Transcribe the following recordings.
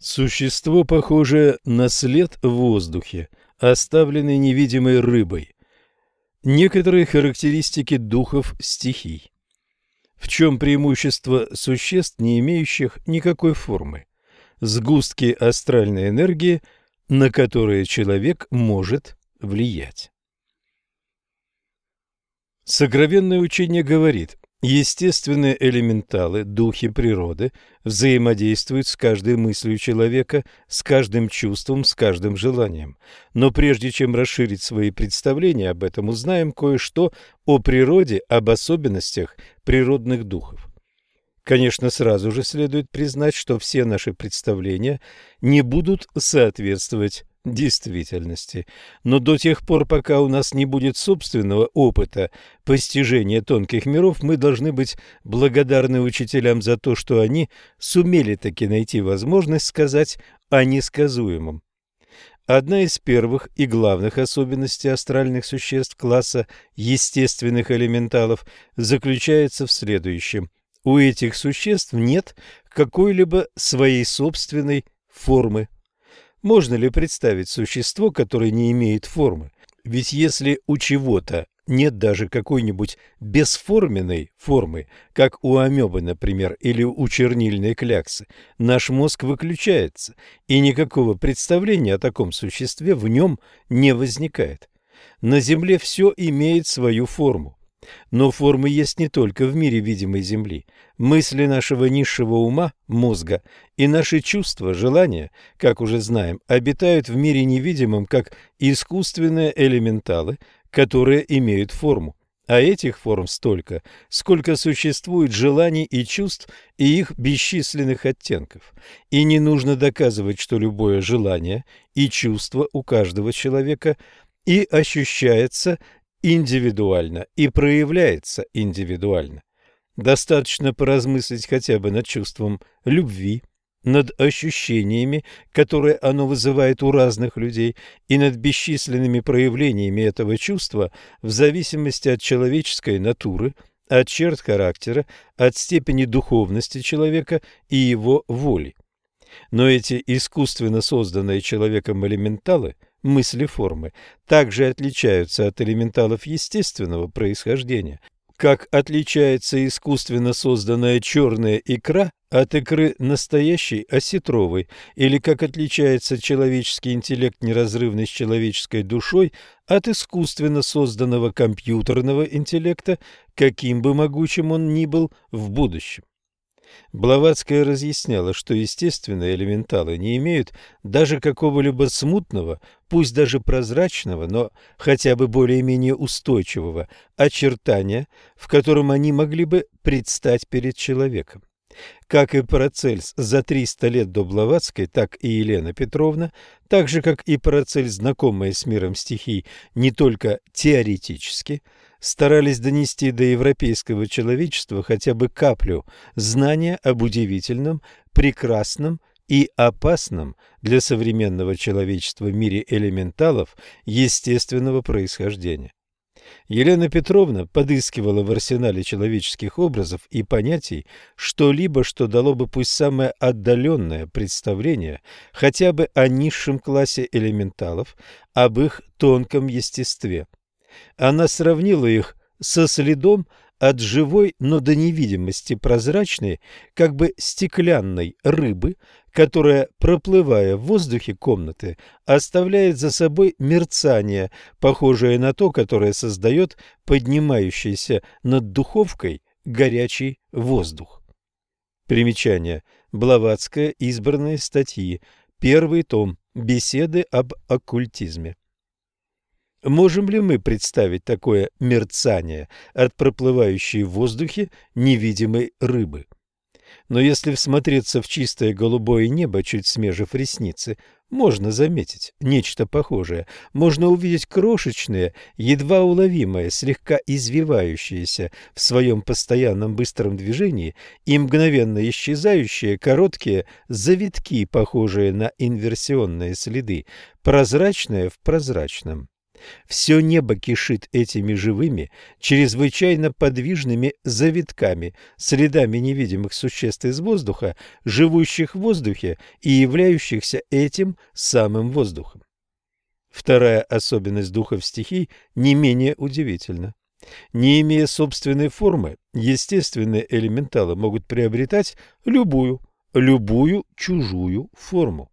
Существо, похожее на след в воздухе, оставленный невидимой рыбой. Некоторые характеристики духов стихий. В чем преимущество существ, не имеющих никакой формы? Сгустки астральной энергии, на которые человек может влиять. Сокровенное учение говорит, Естественные элементалы, духи природы, взаимодействуют с каждой мыслью человека, с каждым чувством, с каждым желанием. Но прежде чем расширить свои представления об этом, узнаем кое-что о природе, об особенностях природных духов. Конечно, сразу же следует признать, что все наши представления не будут соответствовать действительности. Но до тех пор, пока у нас не будет собственного опыта постижения тонких миров, мы должны быть благодарны учителям за то, что они сумели таки найти возможность сказать о несказуемом. Одна из первых и главных особенностей астральных существ класса естественных элементалов заключается в следующем. У этих существ нет какой-либо своей собственной формы. Можно ли представить существо, которое не имеет формы? Ведь если у чего-то нет даже какой-нибудь бесформенной формы, как у амебы, например, или у чернильной кляксы, наш мозг выключается, и никакого представления о таком существе в нем не возникает. На Земле все имеет свою форму. Но формы есть не только в мире видимой Земли. Мысли нашего низшего ума, мозга, и наши чувства, желания, как уже знаем, обитают в мире невидимом, как искусственные элементалы, которые имеют форму. А этих форм столько, сколько существует желаний и чувств и их бесчисленных оттенков. И не нужно доказывать, что любое желание и чувство у каждого человека и ощущается индивидуально и проявляется индивидуально. Достаточно поразмыслить хотя бы над чувством любви, над ощущениями, которые оно вызывает у разных людей, и над бесчисленными проявлениями этого чувства в зависимости от человеческой натуры, от черт характера, от степени духовности человека и его воли. Но эти искусственно созданные человеком элементалы – мысли формы также отличаются от элементалов естественного происхождения, как отличается искусственно созданная черная икра от икры настоящей осетровой, или как отличается человеческий интеллект, неразрывный с человеческой душой, от искусственно созданного компьютерного интеллекта, каким бы могучим он ни был в будущем. Блаватская разъясняла, что естественные элементалы не имеют даже какого-либо смутного, пусть даже прозрачного, но хотя бы более-менее устойчивого очертания, в котором они могли бы предстать перед человеком. Как и Парацельс за 300 лет до Блаватской, так и Елена Петровна, так же, как и Парацельс, знакомая с миром стихий не только теоретически – старались донести до европейского человечества хотя бы каплю знания об удивительном, прекрасном и опасном для современного человечества мире элементалов естественного происхождения. Елена Петровна подыскивала в арсенале человеческих образов и понятий что-либо, что дало бы пусть самое отдаленное представление хотя бы о низшем классе элементалов, об их тонком естестве – она сравнила их со следом от живой, но до невидимости прозрачной, как бы стеклянной рыбы, которая, проплывая в воздухе комнаты, оставляет за собой мерцание, похожее на то, которое создает поднимающийся над духовкой горячий воздух. Примечание. Блаватская. Избранные статьи. Первый том. Беседы об оккультизме. Можем ли мы представить такое мерцание от проплывающей в воздухе невидимой рыбы? Но если всмотреться в чистое голубое небо, чуть смежив ресницы, можно заметить нечто похожее. Можно увидеть крошечные, едва уловимые, слегка извивающиеся в своем постоянном быстром движении и мгновенно исчезающие короткие завитки, похожие на инверсионные следы, прозрачные в прозрачном. Все небо кишит этими живыми, чрезвычайно подвижными завитками, следами невидимых существ из воздуха, живущих в воздухе и являющихся этим самым воздухом. Вторая особенность духов стихий не менее удивительна. Не имея собственной формы, естественные элементалы могут приобретать любую, любую чужую форму.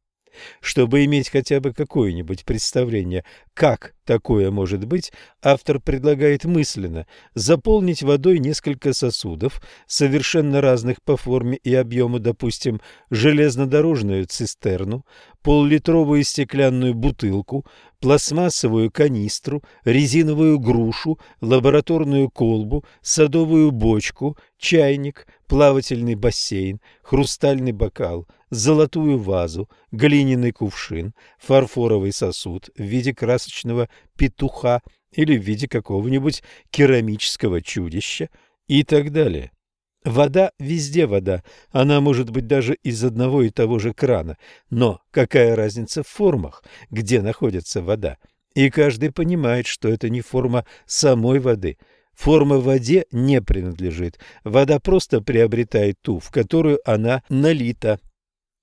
Чтобы иметь хотя бы какое-нибудь представление, как такое может быть, автор предлагает мысленно заполнить водой несколько сосудов, совершенно разных по форме и объему, допустим, железнодорожную цистерну, поллитровую стеклянную бутылку, пластмассовую канистру, резиновую грушу, лабораторную колбу, садовую бочку, чайник, плавательный бассейн, хрустальный бокал, золотую вазу, глиняный кувшин, фарфоровый сосуд в виде красочного петуха или в виде какого-нибудь керамического чудища и так далее. Вода везде вода, она может быть даже из одного и того же крана, но какая разница в формах, где находится вода? И каждый понимает, что это не форма самой воды. Форма воде не принадлежит, вода просто приобретает ту, в которую она налита.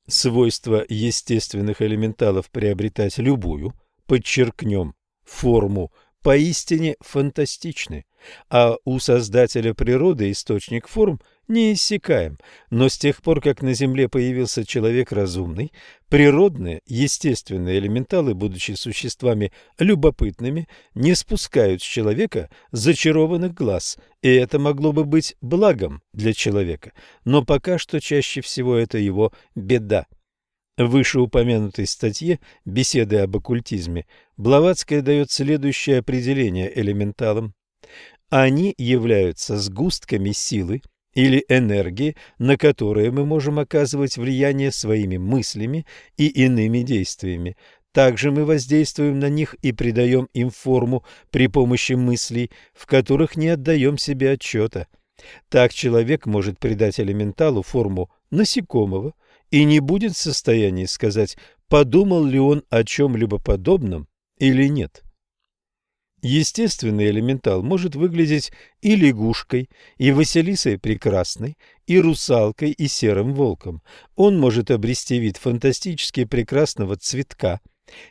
Свойство естественных элементалов приобретать любую, подчеркнем, форму, поистине фантастичны, а у создателя природы источник форм – неиссякаем, но с тех пор, как на Земле появился человек разумный, природные, естественные элементалы, будучи существами любопытными, не спускают с человека зачарованных глаз, и это могло бы быть благом для человека, но пока что чаще всего это его беда. В вышеупомянутой статье «Беседы об оккультизме» Блаватская дает следующее определение элементалам. Они являются сгустками силы, или энергии, на которые мы можем оказывать влияние своими мыслями и иными действиями. Также мы воздействуем на них и придаем им форму при помощи мыслей, в которых не отдаем себе отчета. Так человек может придать элементалу форму насекомого и не будет в состоянии сказать, подумал ли он о чем-либо подобном или нет. Естественный элементал может выглядеть и лягушкой, и Василисой прекрасной, и русалкой, и серым волком. Он может обрести вид фантастически прекрасного цветка,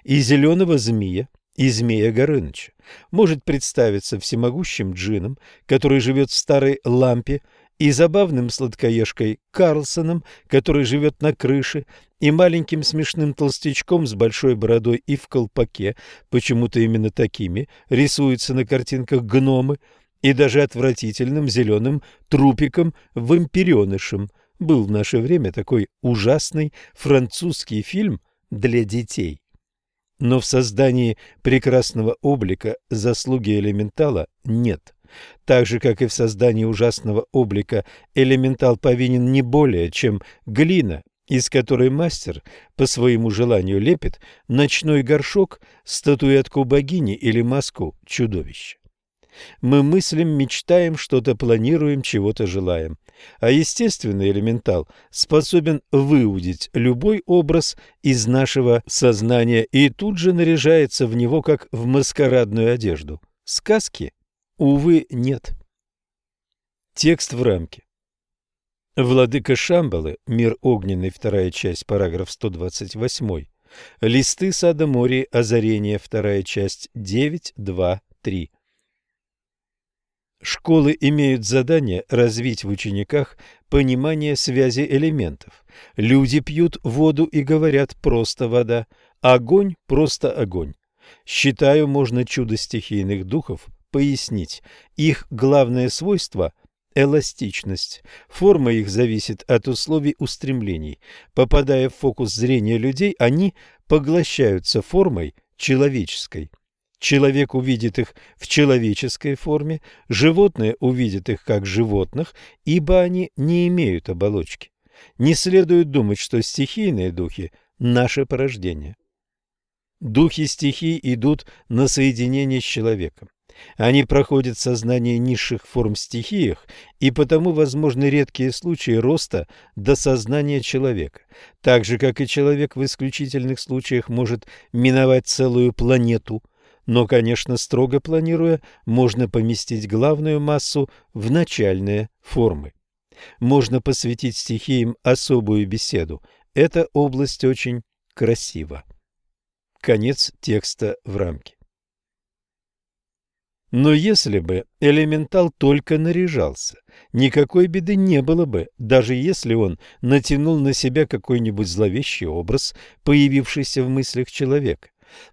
и зеленого змея, и змея Горыныча. Может представиться всемогущим джином, который живет в старой лампе, и забавным сладкоежкой Карлсоном, который живет на крыше, и маленьким смешным толстячком с большой бородой и в колпаке, почему-то именно такими рисуются на картинках гномы, и даже отвратительным зеленым трупиком вампиренышем. Был в наше время такой ужасный французский фильм для детей. Но в создании прекрасного облика заслуги элементала нет. Так же, как и в создании ужасного облика, элементал повинен не более, чем глина, из которой мастер по своему желанию лепит ночной горшок, статуэтку богини или маску чудовища. Мы мыслим, мечтаем, что-то планируем, чего-то желаем. А естественный элементал способен выудить любой образ из нашего сознания и тут же наряжается в него, как в маскарадную одежду. Сказки Увы, нет. Текст в рамке. Владыка Шамбалы, мир огненный, вторая часть, параграф 128. Листы сада моря, озарение, вторая часть, 9.2.3. Школы имеют задание развить в учениках понимание связи элементов. Люди пьют воду и говорят «просто вода», огонь – просто огонь. Считаю, можно чудо стихийных духов пояснить. Их главное свойство – эластичность. Форма их зависит от условий устремлений. Попадая в фокус зрения людей, они поглощаются формой человеческой. Человек увидит их в человеческой форме, животное увидит их как животных, ибо они не имеют оболочки. Не следует думать, что стихийные духи – наше порождение. Духи стихий идут на соединение с человеком. Они проходят сознание низших форм стихиях, и потому возможны редкие случаи роста до сознания человека. Так же, как и человек в исключительных случаях может миновать целую планету, но, конечно, строго планируя, можно поместить главную массу в начальные формы. Можно посвятить стихиям особую беседу. Эта область очень красива. Конец текста в рамке. Но если бы элементал только наряжался, никакой беды не было бы, даже если он натянул на себя какой-нибудь зловещий образ, появившийся в мыслях человека.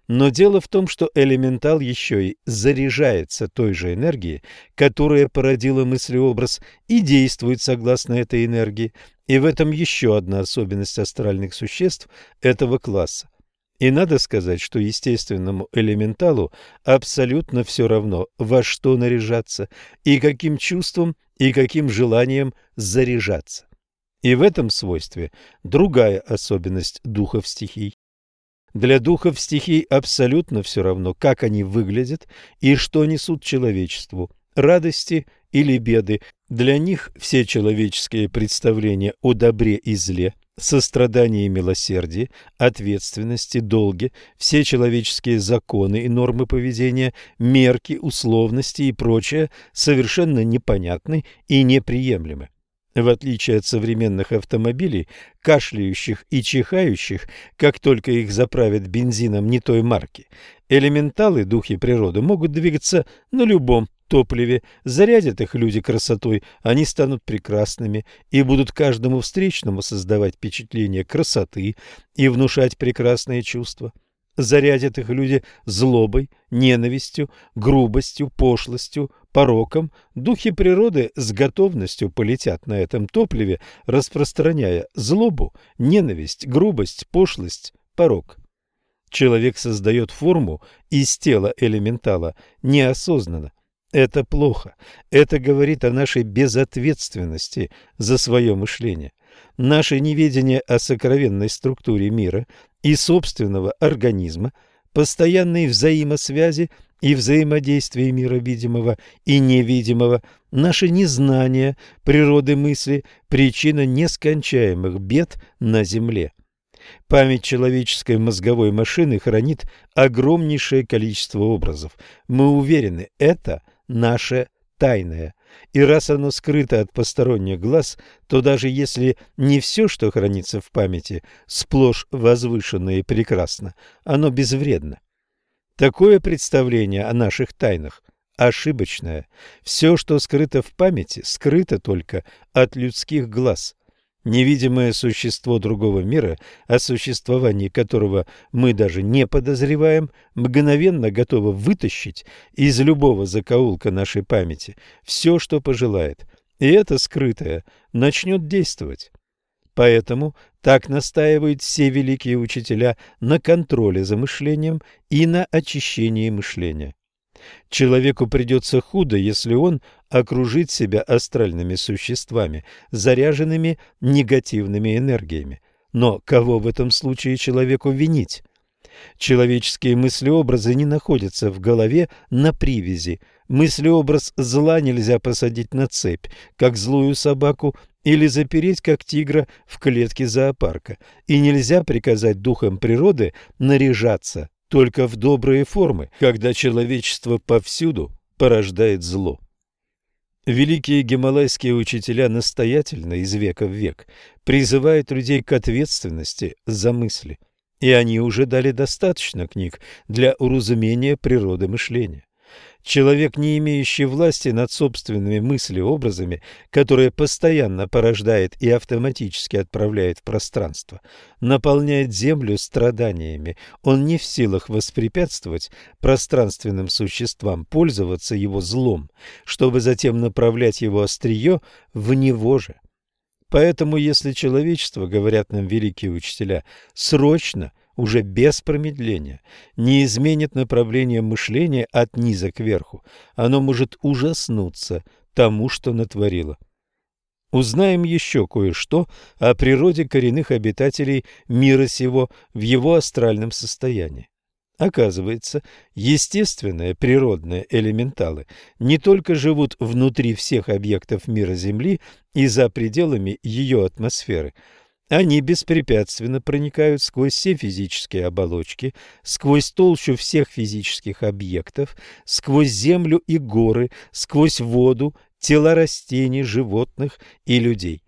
Но дело в том, что элементал еще и заряжается той же энергией, которая породила мыслеобраз, и действует согласно этой энергии. И в этом еще одна особенность астральных существ этого класса. И надо сказать, что естественному элементалу абсолютно все равно, во что наряжаться, и каким чувством, и каким желанием заряжаться. И в этом свойстве другая особенность духов стихий. Для духов стихий абсолютно все равно, как они выглядят и что несут человечеству – радости или беды. Для них все человеческие представления о добре и зле, сострадании и милосердии, ответственности, долге, все человеческие законы и нормы поведения, мерки, условности и прочее совершенно непонятны и неприемлемы. В отличие от современных автомобилей, кашляющих и чихающих, как только их заправят бензином не той марки, элементалы, духи природы, могут двигаться на любом топливе, зарядят их люди красотой, они станут прекрасными и будут каждому встречному создавать впечатление красоты и внушать прекрасные чувства. Зарядят их люди злобой, ненавистью, грубостью, пошлостью, пороком, духи природы с готовностью полетят на этом топливе, распространяя злобу, ненависть, грубость, пошлость, порок. Человек создает форму из тела элементала неосознанно. Это плохо. Это говорит о нашей безответственности за свое мышление. Наше неведение о сокровенной структуре мира и собственного организма, постоянной взаимосвязи и взаимодействие мира видимого и невидимого, наше незнание природы мысли – причина нескончаемых бед на Земле. Память человеческой мозговой машины хранит огромнейшее количество образов. Мы уверены, это наше тайное. И раз оно скрыто от посторонних глаз, то даже если не все, что хранится в памяти, сплошь возвышенно и прекрасно, оно безвредно. Такое представление о наших тайнах ошибочное. Все, что скрыто в памяти, скрыто только от людских глаз. Невидимое существо другого мира, о существовании которого мы даже не подозреваем, мгновенно готово вытащить из любого закоулка нашей памяти все, что пожелает, и это скрытое начнет действовать. Поэтому так настаивают все великие учителя на контроле за мышлением и на очищении мышления. Человеку придется худо, если он окружит себя астральными существами, заряженными негативными энергиями. Но кого в этом случае человеку винить? Человеческие мыслеобразы не находятся в голове на привязи. Мыслеобраз зла нельзя посадить на цепь, как злую собаку, или запереть, как тигра, в клетке зоопарка. И нельзя приказать духам природы наряжаться только в добрые формы, когда человечество повсюду порождает зло. Великие гималайские учителя настоятельно из века в век призывают людей к ответственности за мысли, и они уже дали достаточно книг для уразумения природы мышления. Человек, не имеющий власти над собственными мыслеобразами, которые постоянно порождает и автоматически отправляет в пространство, наполняет землю страданиями. Он не в силах воспрепятствовать пространственным существам пользоваться его злом, чтобы затем направлять его острие в него же. Поэтому, если человечество, говорят нам великие учителя, срочно – уже без промедления, не изменит направление мышления от низа к верху, оно может ужаснуться тому, что натворило. Узнаем еще кое-что о природе коренных обитателей мира сего в его астральном состоянии. Оказывается, естественные природные элементалы не только живут внутри всех объектов мира Земли и за пределами ее атмосферы – Они беспрепятственно проникают сквозь все физические оболочки, сквозь толщу всех физических объектов, сквозь землю и горы, сквозь воду, тела растений, животных и людей.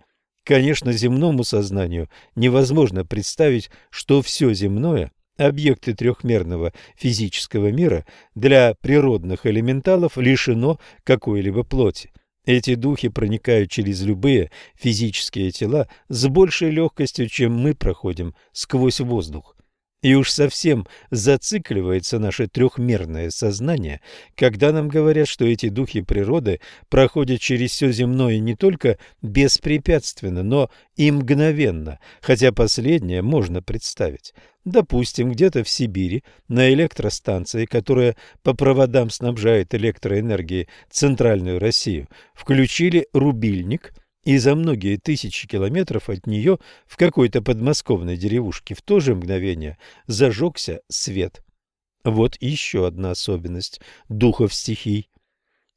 Конечно, земному сознанию невозможно представить, что все земное – объекты трехмерного физического мира для природных элементалов лишено какой-либо плоти. Эти духи проникают через любые физические тела с большей легкостью, чем мы проходим сквозь воздух. И уж совсем зацикливается наше трехмерное сознание, когда нам говорят, что эти духи природы проходят через все земное не только беспрепятственно, но и мгновенно, хотя последнее можно представить. Допустим, где-то в Сибири на электростанции, которая по проводам снабжает электроэнергией центральную Россию, включили рубильник – и за многие тысячи километров от нее в какой-то подмосковной деревушке в то же мгновение зажегся свет. Вот еще одна особенность духов стихий.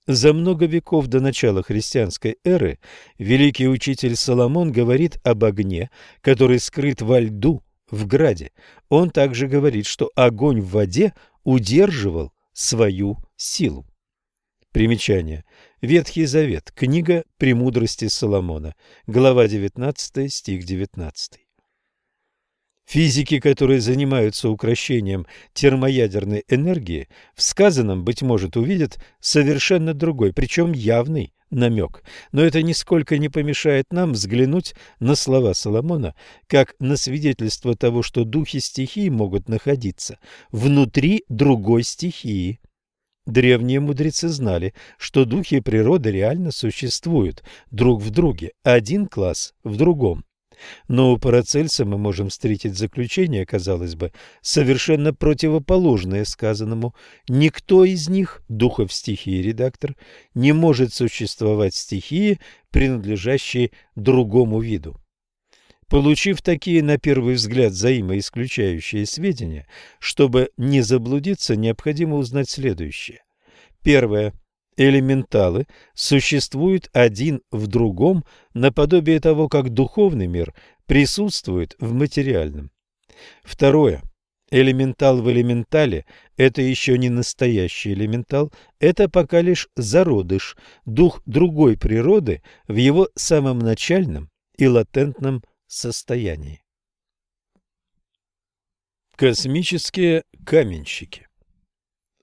За много веков до начала христианской эры великий учитель Соломон говорит об огне, который скрыт во льду в граде. Он также говорит, что огонь в воде удерживал свою силу. Примечание. Ветхий Завет. Книга «Премудрости Соломона». Глава 19, стих 19. Физики, которые занимаются укращением термоядерной энергии, в сказанном, быть может, увидят совершенно другой, причем явный намек. Но это нисколько не помешает нам взглянуть на слова Соломона, как на свидетельство того, что духи стихии могут находиться внутри другой стихии. Древние мудрецы знали, что духи природы реально существуют друг в друге, один класс в другом. Но у Парацельса мы можем встретить заключение, казалось бы, совершенно противоположное сказанному. Никто из них, духов стихии редактор, не может существовать стихии, принадлежащей другому виду. Получив такие, на первый взгляд, взаимоисключающие сведения, чтобы не заблудиться, необходимо узнать следующее. Первое. Элементалы существуют один в другом, наподобие того, как духовный мир присутствует в материальном. Второе. Элементал в элементале – это еще не настоящий элементал, это пока лишь зародыш, дух другой природы в его самом начальном и латентном состоянии. Космические каменщики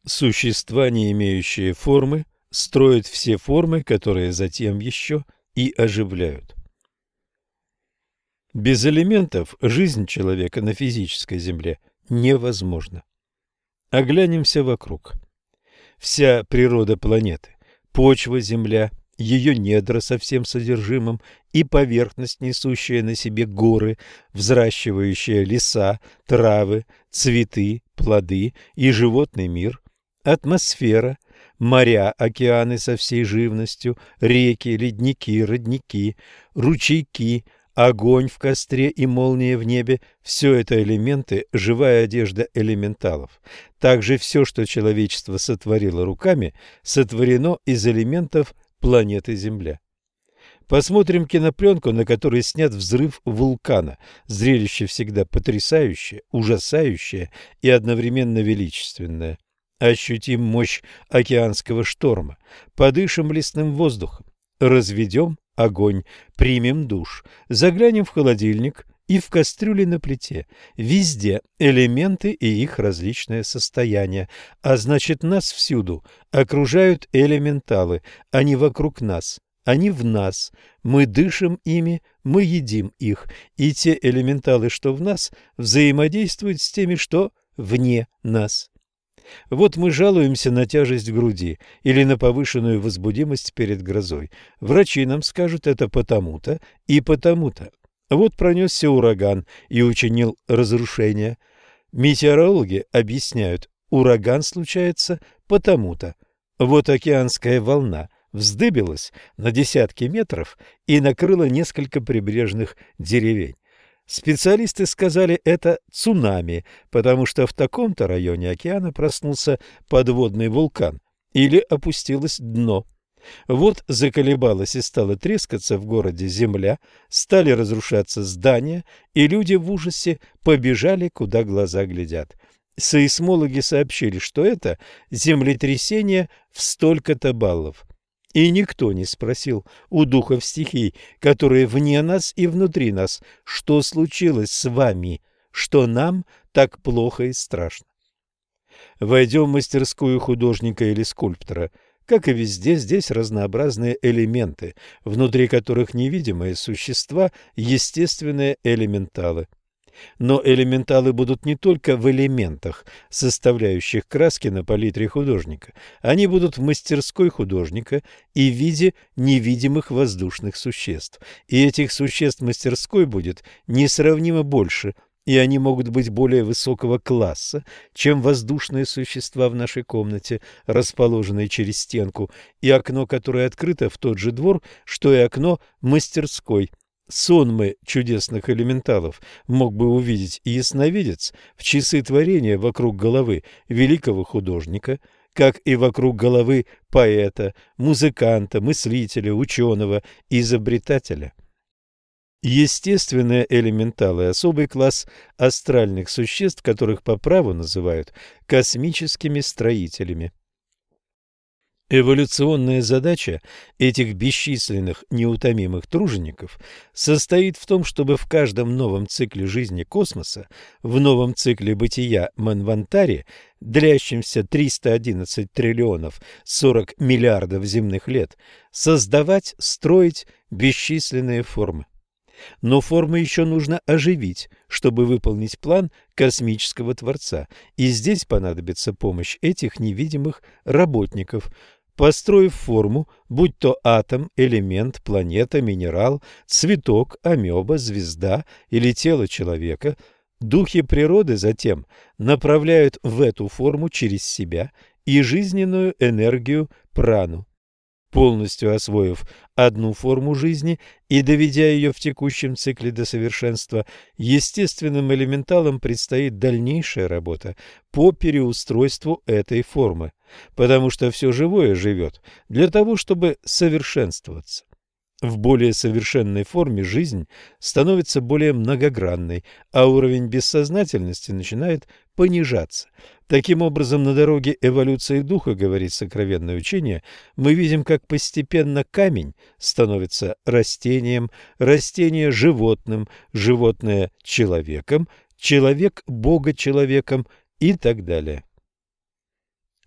Существа, не имеющие формы, строят все формы, которые затем еще и оживляют. Без элементов жизнь человека на физической земле невозможна. Оглянемся вокруг. Вся природа планеты, почва, земля – ее недра со всем содержимым и поверхность, несущая на себе горы, взращивающая леса, травы, цветы, плоды и животный мир, атмосфера, моря, океаны со всей живностью, реки, ледники, родники, ручейки, огонь в костре и молния в небе – все это элементы, живая одежда элементалов. Также все, что человечество сотворило руками, сотворено из элементов планеты Земля. Посмотрим кинопленку, на которой снят взрыв вулкана. Зрелище всегда потрясающее, ужасающее и одновременно величественное. Ощутим мощь океанского шторма, подышим лесным воздухом, разведем огонь, примем душ, заглянем в холодильник и в кастрюле на плите. Везде элементы и их различное состояние, а значит нас всюду окружают элементалы, они вокруг нас, они в нас, мы дышим ими, мы едим их, и те элементалы, что в нас, взаимодействуют с теми, что вне нас. Вот мы жалуемся на тяжесть груди или на повышенную возбудимость перед грозой. Врачи нам скажут это потому-то и потому-то. Вот пронесся ураган и учинил разрушение. Метеорологи объясняют, ураган случается потому-то. Вот океанская волна вздыбилась на десятки метров и накрыла несколько прибрежных деревень. Специалисты сказали это цунами, потому что в таком-то районе океана проснулся подводный вулкан или опустилось дно. Вот заколебалась и стала трескаться в городе земля, стали разрушаться здания, и люди в ужасе побежали, куда глаза глядят. Сейсмологи сообщили, что это землетрясение в столько-то баллов. И никто не спросил у духов стихий, которые вне нас и внутри нас, что случилось с вами, что нам так плохо и страшно. Войдем в мастерскую художника или скульптора. Как и везде, здесь разнообразные элементы, внутри которых невидимые существа, естественные элементалы. Но элементалы будут не только в элементах, составляющих краски на палитре художника. Они будут в мастерской художника и в виде невидимых воздушных существ. И этих существ в мастерской будет несравнимо больше, и они могут быть более высокого класса, чем воздушные существа в нашей комнате, расположенной через стенку, и окно, которое открыто в тот же двор, что и окно мастерской – сонмы чудесных элементалов мог бы увидеть и ясновидец в часы творения вокруг головы великого художника, как и вокруг головы поэта, музыканта, мыслителя, ученого, изобретателя. Естественные элементалы – особый класс астральных существ, которых по праву называют космическими строителями. Эволюционная задача этих бесчисленных неутомимых тружеников состоит в том, чтобы в каждом новом цикле жизни космоса, в новом цикле бытия Манвантари, длящемся 311 триллионов 40 миллиардов земных лет, создавать, строить бесчисленные формы. Но формы еще нужно оживить, чтобы выполнить план космического Творца, и здесь понадобится помощь этих невидимых работников – построив форму, будь то атом, элемент, планета, минерал, цветок, амеба, звезда или тело человека, духи природы затем направляют в эту форму через себя и жизненную энергию прану. Полностью освоив одну форму жизни и доведя ее в текущем цикле до совершенства, естественным элементалам предстоит дальнейшая работа по переустройству этой формы, потому что все живое живет для того, чтобы совершенствоваться. В более совершенной форме жизнь становится более многогранной, а уровень бессознательности начинает понижаться. Таким образом, на дороге эволюции духа, говорит сокровенное учение, мы видим, как постепенно камень становится растением, растение – животным, животное – человеком, человек – бога-человеком и так далее.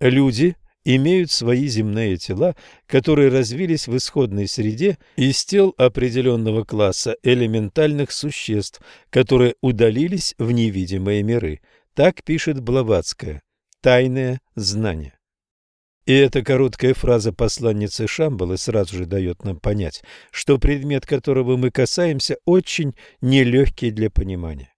Люди имеют свои земные тела, которые развились в исходной среде из тел определенного класса элементальных существ, которые удалились в невидимые миры. Так пишет Блаватская. Тайное знание. И эта короткая фраза посланницы Шамбалы сразу же дает нам понять, что предмет, которого мы касаемся, очень нелегкий для понимания.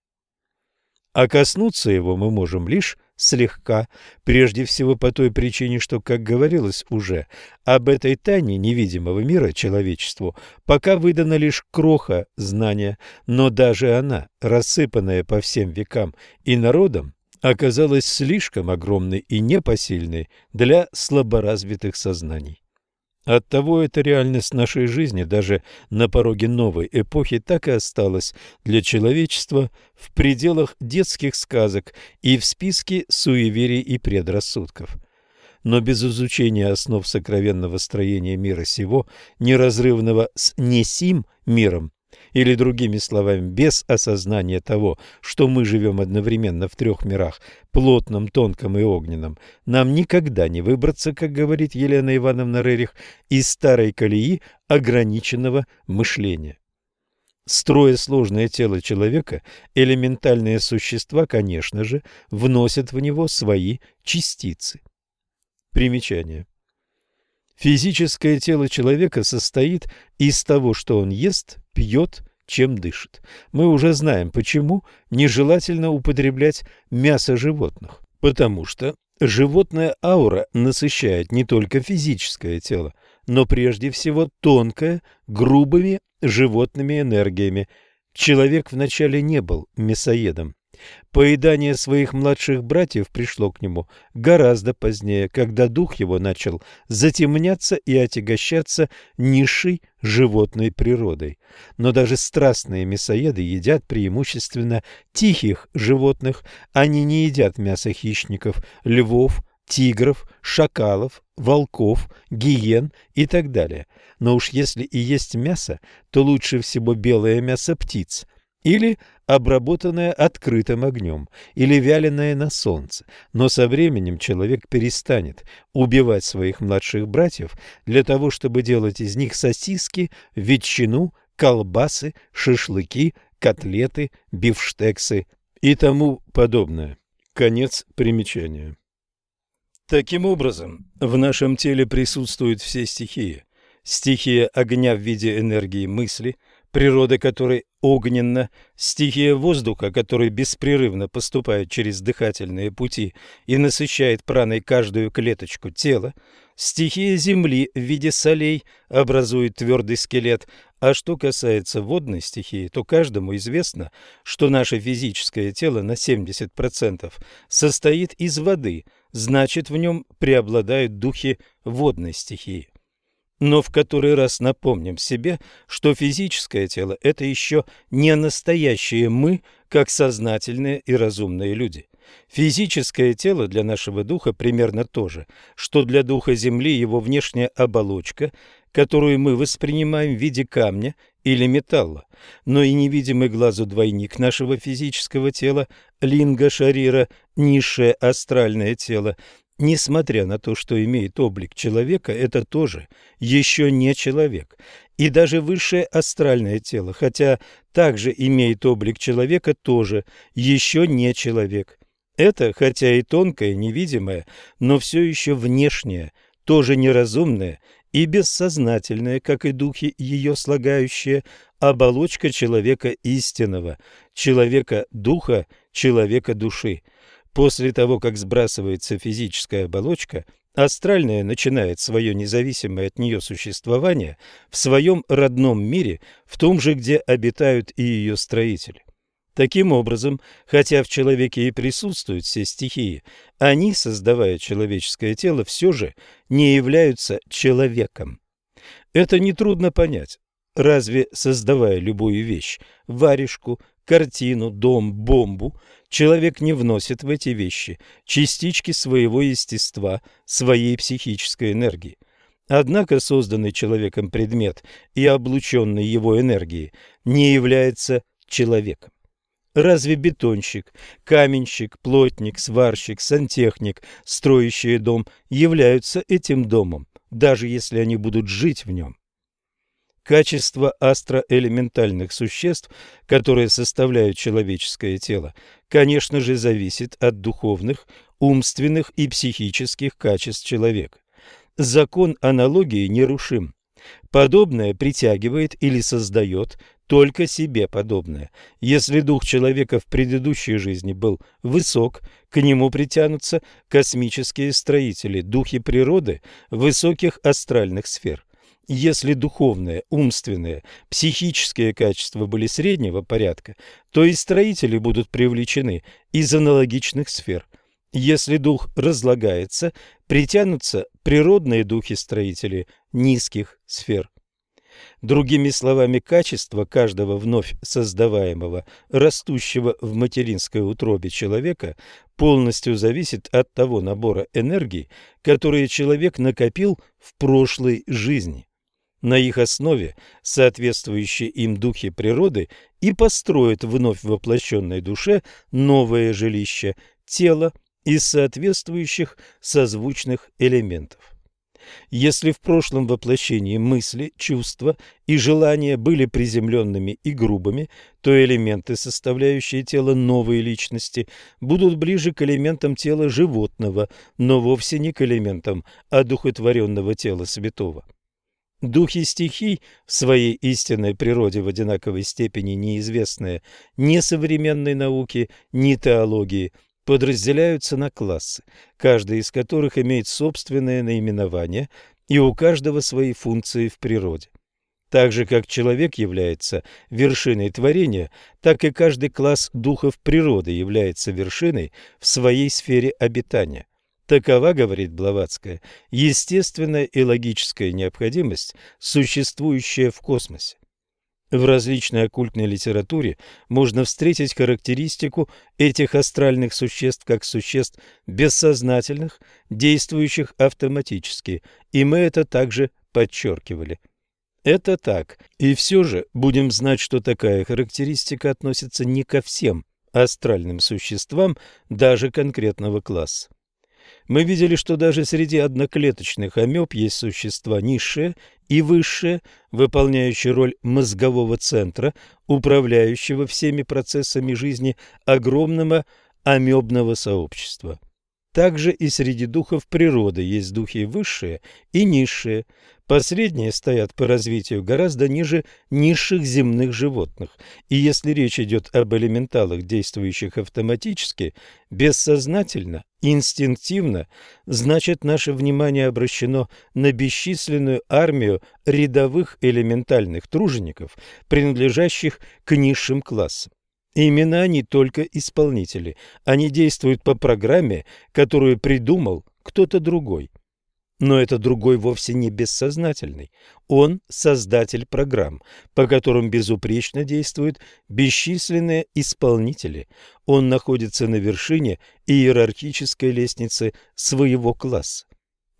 А коснуться его мы можем лишь слегка, прежде всего по той причине, что, как говорилось уже, об этой тайне невидимого мира человечеству пока выдана лишь кроха знания, но даже она, рассыпанная по всем векам и народам, оказалась слишком огромной и непосильной для слаборазвитых сознаний. Оттого эта реальность нашей жизни даже на пороге новой эпохи так и осталась для человечества в пределах детских сказок и в списке суеверий и предрассудков. Но без изучения основ сокровенного строения мира сего, неразрывного с несим миром, или, другими словами, без осознания того, что мы живем одновременно в трех мирах – плотном, тонком и огненном, нам никогда не выбраться, как говорит Елена Ивановна Рерих, из старой колеи ограниченного мышления. Строя сложное тело человека, элементальные существа, конечно же, вносят в него свои частицы. Примечание. Физическое тело человека состоит из того, что он ест, пьет, чем дышит. Мы уже знаем, почему нежелательно употреблять мясо животных. Потому что животная аура насыщает не только физическое тело, но прежде всего тонкое, грубыми животными энергиями. Человек вначале не был мясоедом. Поедание своих младших братьев пришло к нему гораздо позднее, когда дух его начал затемняться и отягощаться низшей животной природой. Но даже страстные мясоеды едят преимущественно тихих животных, они не едят мясо хищников, львов, тигров, шакалов, волков, гиен и так далее. Но уж если и есть мясо, то лучше всего белое мясо птиц – или обработанное открытым огнем, или вяленое на солнце. Но со временем человек перестанет убивать своих младших братьев для того, чтобы делать из них сосиски, ветчину, колбасы, шашлыки, котлеты, бифштексы и тому подобное. Конец примечания. Таким образом, в нашем теле присутствуют все стихии. Стихия огня в виде энергии мысли – природа которой огненна, стихия воздуха, который беспрерывно поступает через дыхательные пути и насыщает праной каждую клеточку тела, стихия земли в виде солей образует твердый скелет, а что касается водной стихии, то каждому известно, что наше физическое тело на 70% состоит из воды, значит в нем преобладают духи водной стихии. Но в который раз напомним себе, что физическое тело – это еще не настоящее «мы», как сознательные и разумные люди. Физическое тело для нашего духа примерно то же, что для духа Земли его внешняя оболочка, которую мы воспринимаем в виде камня или металла, но и невидимый глазу двойник нашего физического тела, линга шарира, низшее астральное тело, Несмотря на то, что имеет облик человека, это тоже еще не человек. И даже высшее астральное тело, хотя также имеет облик человека, тоже еще не человек. Это, хотя и тонкое, невидимое, но все еще внешнее, тоже неразумное и бессознательное, как и духи ее слагающие, оболочка человека истинного, человека духа, человека души. После того, как сбрасывается физическая оболочка, астральная начинает свое независимое от нее существование в своем родном мире, в том же, где обитают и ее строители. Таким образом, хотя в человеке и присутствуют все стихии, они, создавая человеческое тело, все же не являются человеком. Это нетрудно понять. Разве, создавая любую вещь, варежку, картину, дом, бомбу, человек не вносит в эти вещи частички своего естества, своей психической энергии. Однако созданный человеком предмет и облученный его энергией не является человеком. Разве бетонщик, каменщик, плотник, сварщик, сантехник, строящие дом являются этим домом, даже если они будут жить в нем? Качество астроэлементальных существ, которые составляют человеческое тело, конечно же, зависит от духовных, умственных и психических качеств человека. Закон аналогии нерушим. Подобное притягивает или создает только себе подобное. Если дух человека в предыдущей жизни был высок, к нему притянутся космические строители, духи природы высоких астральных сфер. Если духовные, умственные, психические качества были среднего порядка, то и строители будут привлечены из аналогичных сфер. Если дух разлагается, притянутся природные духи-строители низких сфер. Другими словами, качество каждого вновь создаваемого, растущего в материнской утробе человека полностью зависит от того набора энергии, которые человек накопил в прошлой жизни. На их основе соответствующие им духи природы и построят вновь воплощенной душе новое жилище, тело из соответствующих созвучных элементов. Если в прошлом воплощении мысли, чувства и желания были приземленными и грубыми, то элементы, составляющие тело новой личности, будут ближе к элементам тела животного, но вовсе не к элементам одухотворенного тела святого. Духи стихий в своей истинной природе в одинаковой степени неизвестные ни современной науке, ни теологии, подразделяются на классы, каждый из которых имеет собственное наименование и у каждого свои функции в природе. Так же, как человек является вершиной творения, так и каждый класс духов природы является вершиной в своей сфере обитания. Такова, говорит Блаватская, естественная и логическая необходимость, существующая в космосе. В различной оккультной литературе можно встретить характеристику этих астральных существ как существ бессознательных, действующих автоматически, и мы это также подчеркивали. Это так, и все же будем знать, что такая характеристика относится не ко всем астральным существам даже конкретного класса. Мы видели, что даже среди одноклеточных амеб есть существа низшие и высшие, выполняющие роль мозгового центра, управляющего всеми процессами жизни огромного амебного сообщества. Также и среди духов природы есть духи высшие и низшие. Последние стоят по развитию гораздо ниже низших земных животных. И если речь идет об элементалах, действующих автоматически, бессознательно, инстинктивно, значит наше внимание обращено на бесчисленную армию рядовых элементальных тружеников, принадлежащих к низшим классам. Именно они только исполнители. Они действуют по программе, которую придумал кто-то другой. Но это другой вовсе не бессознательный. Он создатель программ, по которым безупречно действуют бесчисленные исполнители. Он находится на вершине иерархической лестницы своего класса.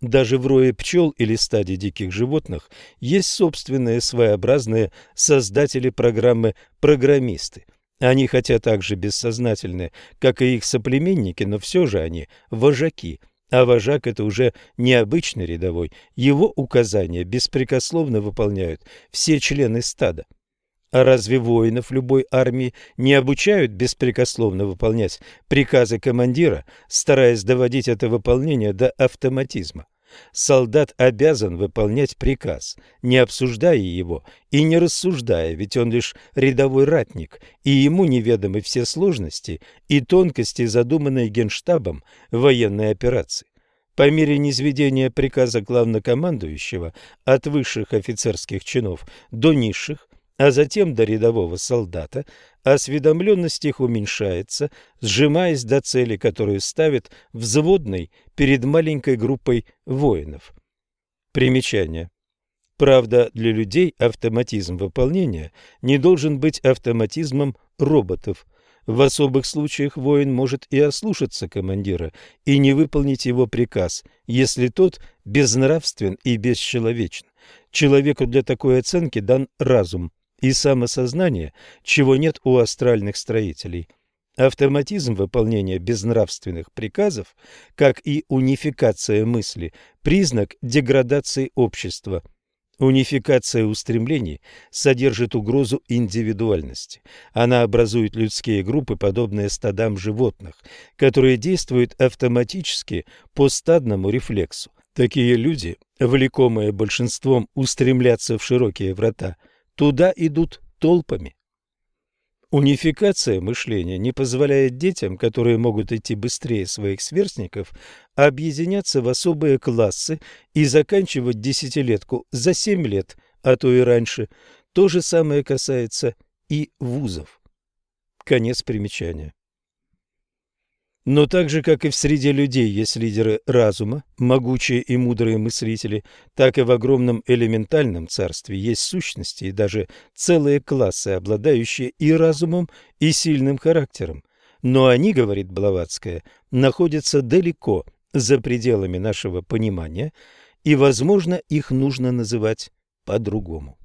Даже в рое пчел или стаде диких животных есть собственные своеобразные создатели программы программисты – они хотя так же бессознательны, как и их соплеменники, но все же они вожаки, а вожак – это уже необычный рядовой. Его указания беспрекословно выполняют все члены стада. А разве воинов любой армии не обучают беспрекословно выполнять приказы командира, стараясь доводить это выполнение до автоматизма? Солдат обязан выполнять приказ, не обсуждая его и не рассуждая, ведь он лишь рядовой ратник, и ему неведомы все сложности и тонкости задуманной генштабом военной операции. По мере низведения приказа главнокомандующего от высших офицерских чинов до низших, а затем до рядового солдата, осведомленность их уменьшается, сжимаясь до цели, которую ставит взводный перед маленькой группой воинов. Примечание. Правда, для людей автоматизм выполнения не должен быть автоматизмом роботов. В особых случаях воин может и ослушаться командира и не выполнить его приказ, если тот безнравствен и бесчеловечен. Человеку для такой оценки дан разум, и самосознание, чего нет у астральных строителей. Автоматизм выполнения безнравственных приказов, как и унификация мысли, признак деградации общества. Унификация устремлений содержит угрозу индивидуальности. Она образует людские группы, подобные стадам животных, которые действуют автоматически по стадному рефлексу. Такие люди, влекомые большинством устремляться в широкие врата – Туда идут толпами. Унификация мышления не позволяет детям, которые могут идти быстрее своих сверстников, объединяться в особые классы и заканчивать десятилетку за семь лет, а то и раньше. То же самое касается и вузов. Конец примечания. Но так же, как и в среде людей есть лидеры разума, могучие и мудрые мыслители, так и в огромном элементальном царстве есть сущности и даже целые классы, обладающие и разумом, и сильным характером. Но они, говорит Блаватская, находятся далеко за пределами нашего понимания, и, возможно, их нужно называть по-другому.